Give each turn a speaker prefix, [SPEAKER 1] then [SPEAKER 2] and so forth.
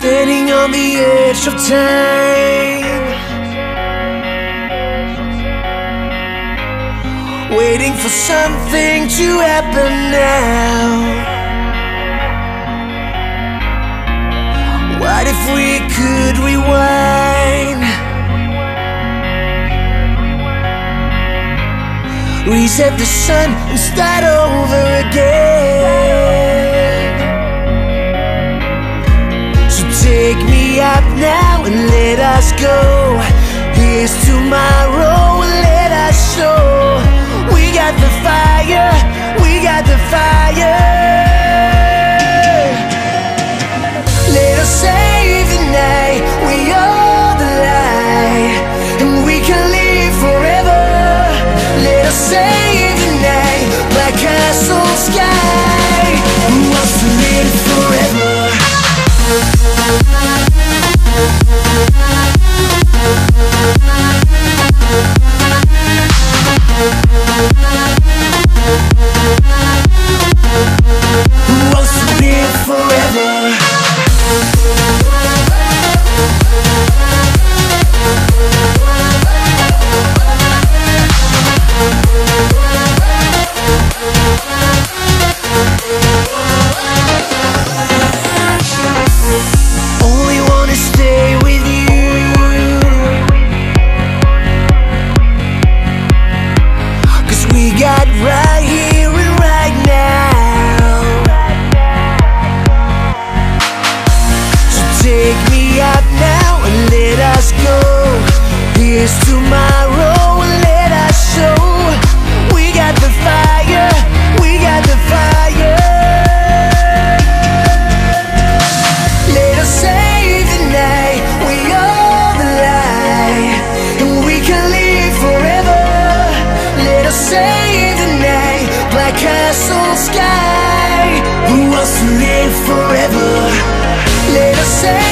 [SPEAKER 1] Standing on the edge of time Waiting for something to happen now What if we could rewind? Reset the sun and start over us go. Here's tomorrow let us show. We got the fire, we got the fire. Let us we got right here and right now. So take me up now and let us go my castle sky Who wants to live forever? Let us say